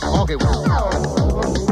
Okay.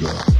Yeah.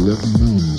let me know.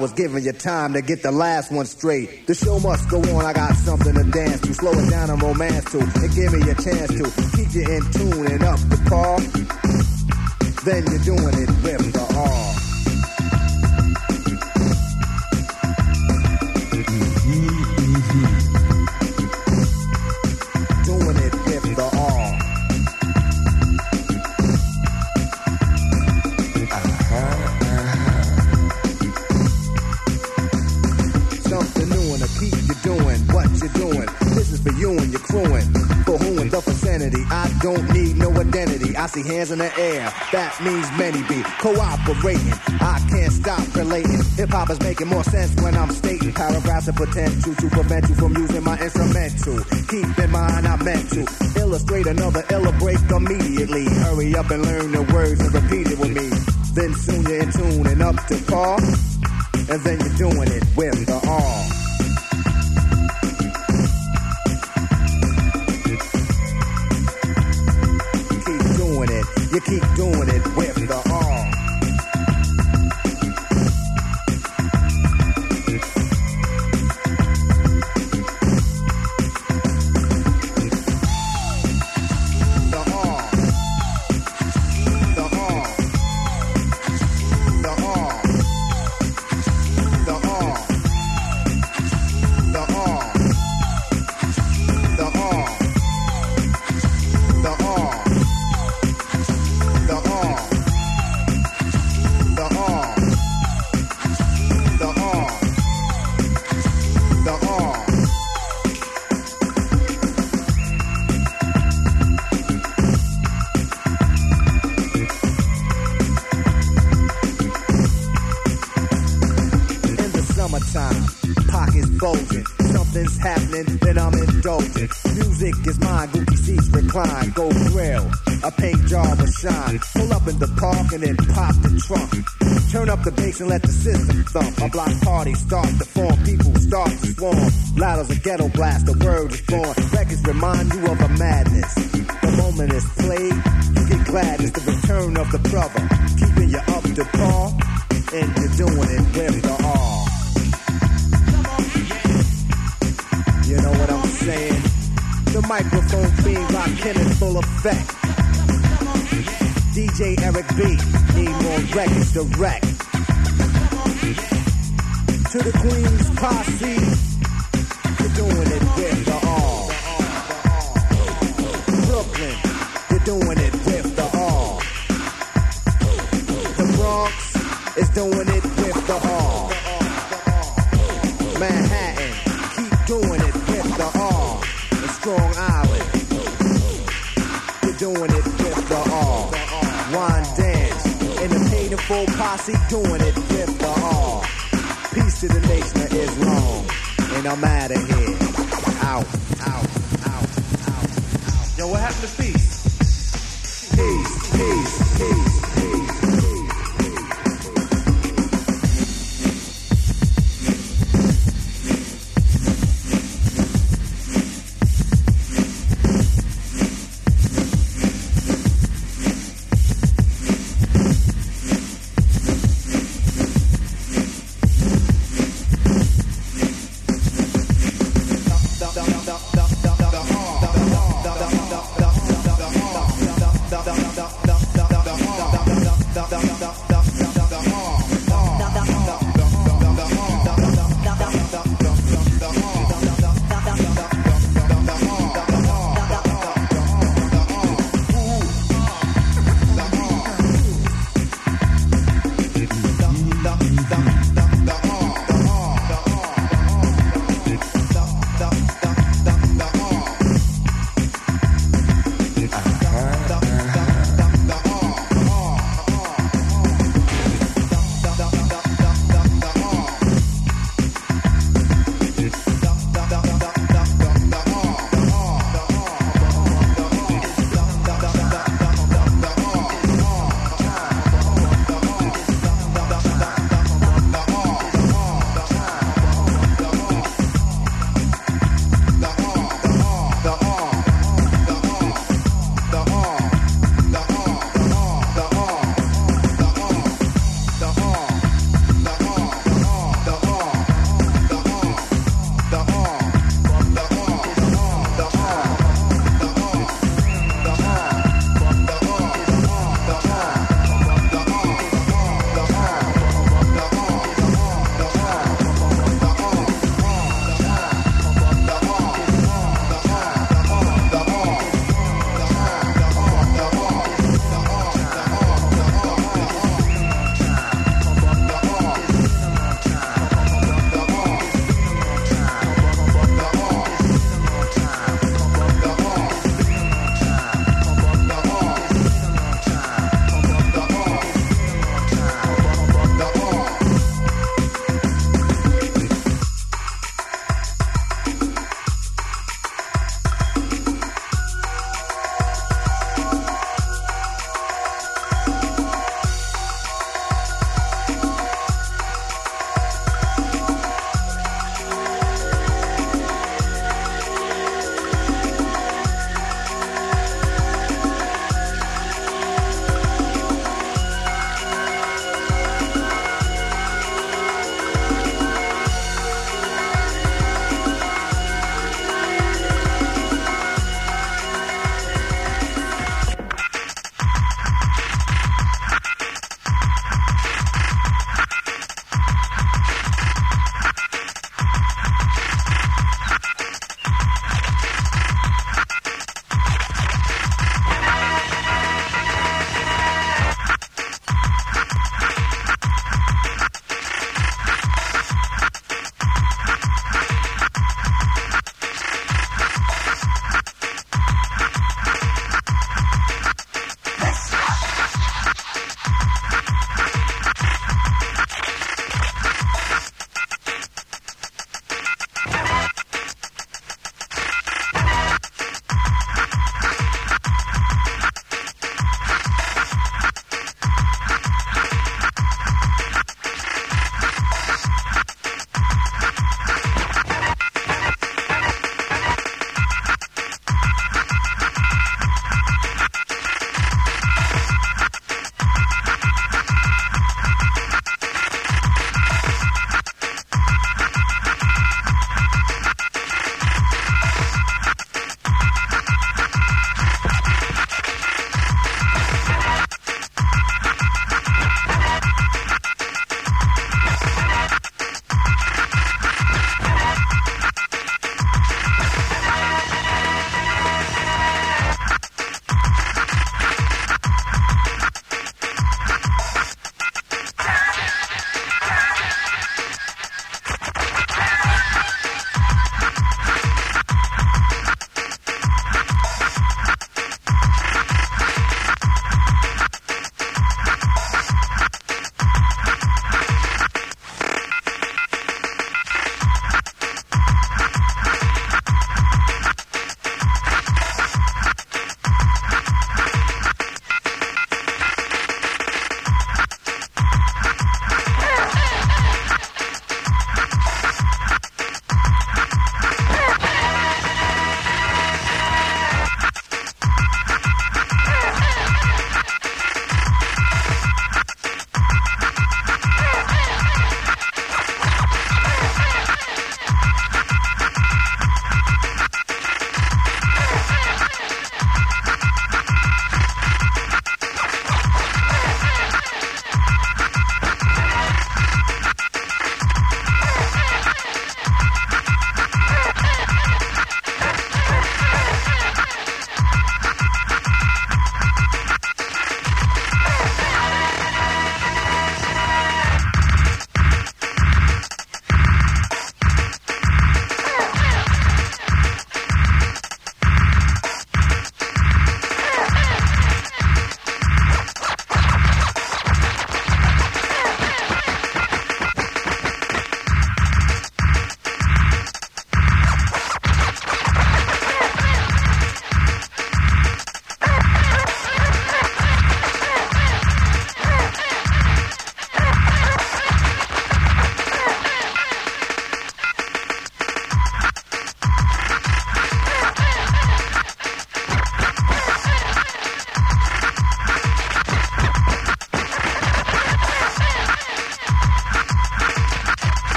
Was giving you time to get the last one straight. The show must go on, I got something to dance to. Slow it down and romance to, and give me a chance to keep you in tune and up the par. Then you're doing it with the R. hands in the air. That means many be cooperating. I can't stop relating. Hip hop is making more sense when I'm stating paragraphs of potential to prevent you from using my instrumental. Keep in mind I meant to illustrate another illa break immediately. Hurry up and learn the words and repeat it with me. Then soon you're in tune and up to par. And then you're doing it with the R. microphone fiend rockin' in full effect. DJ Eric B. Need more records wreck. To the Queen's posse, you're doing it with the R. Brooklyn, you're doing it with the R. The Bronx is doing it with the R. full posse doing it with the R. Peace to the nation of Islam, and I'm out of here. Out, out, out, out. Yo, what happened to? Peace,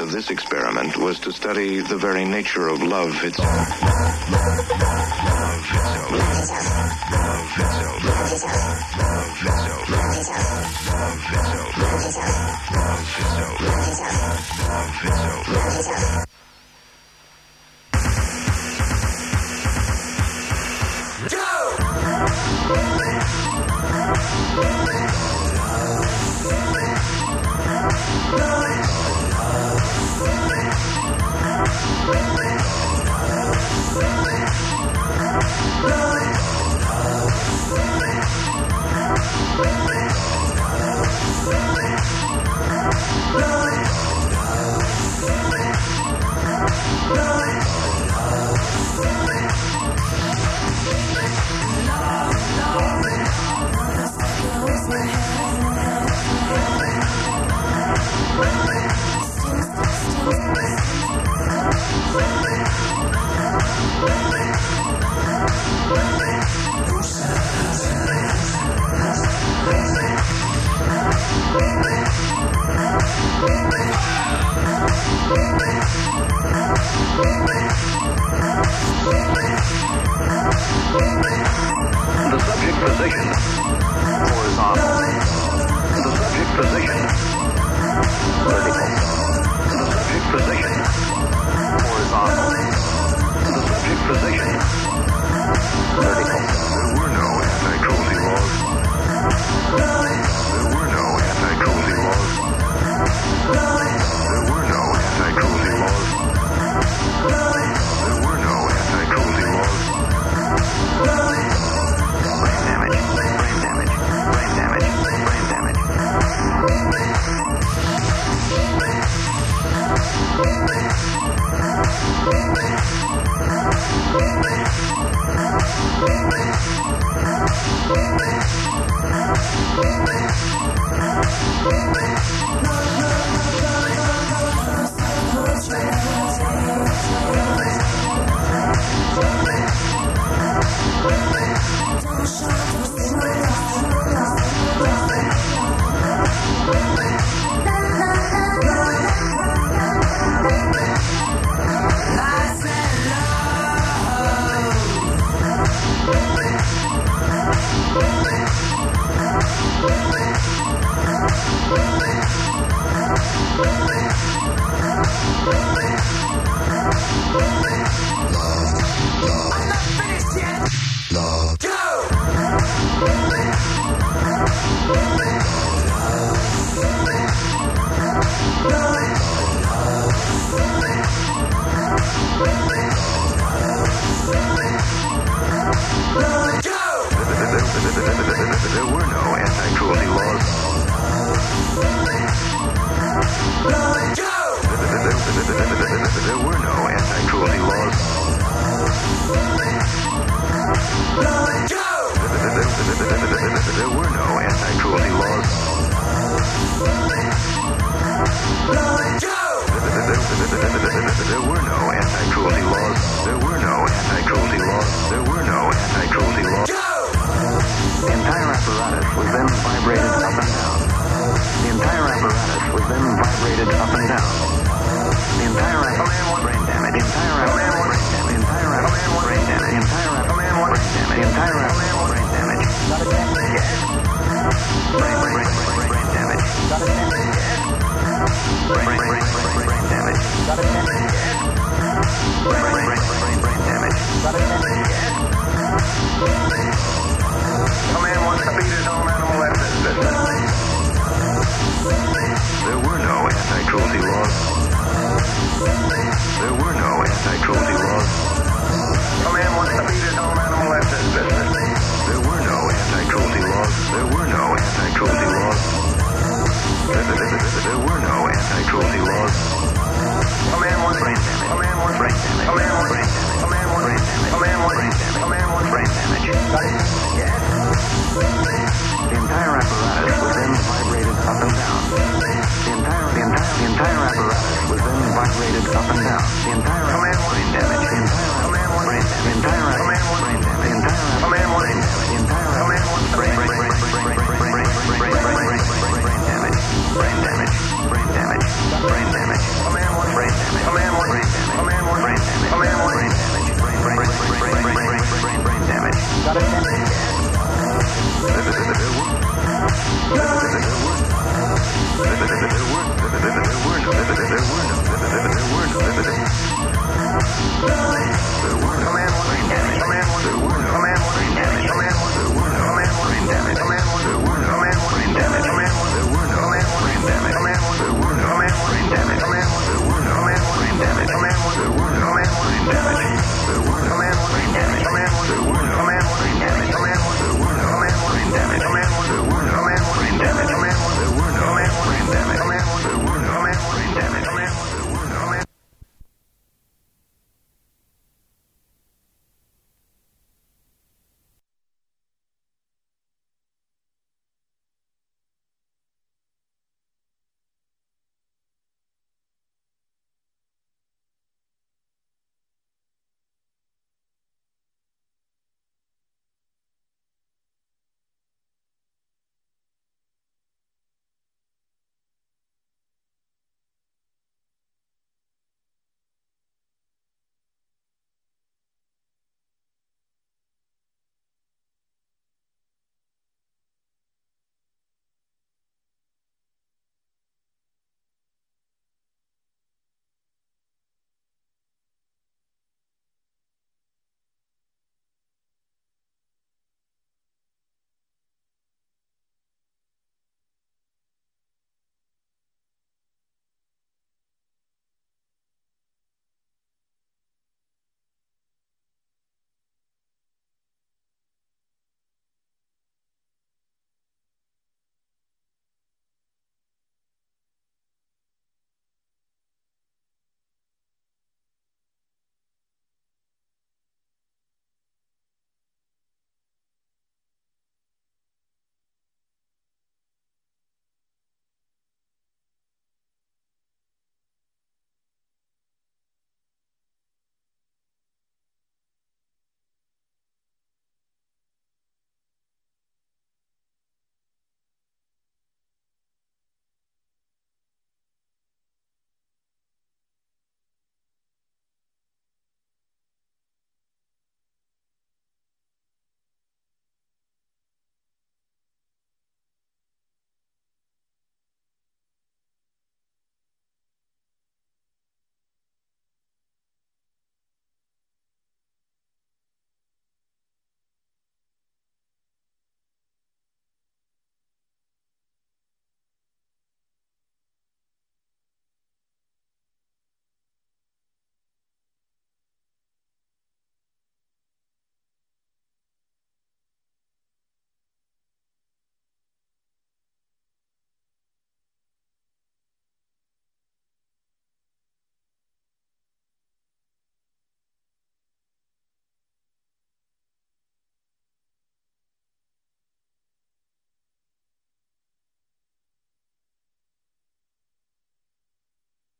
this experiment was to study the very nature of love itself. Love itself. Love itself. Love itself. Love itself. Love itself. Love itself.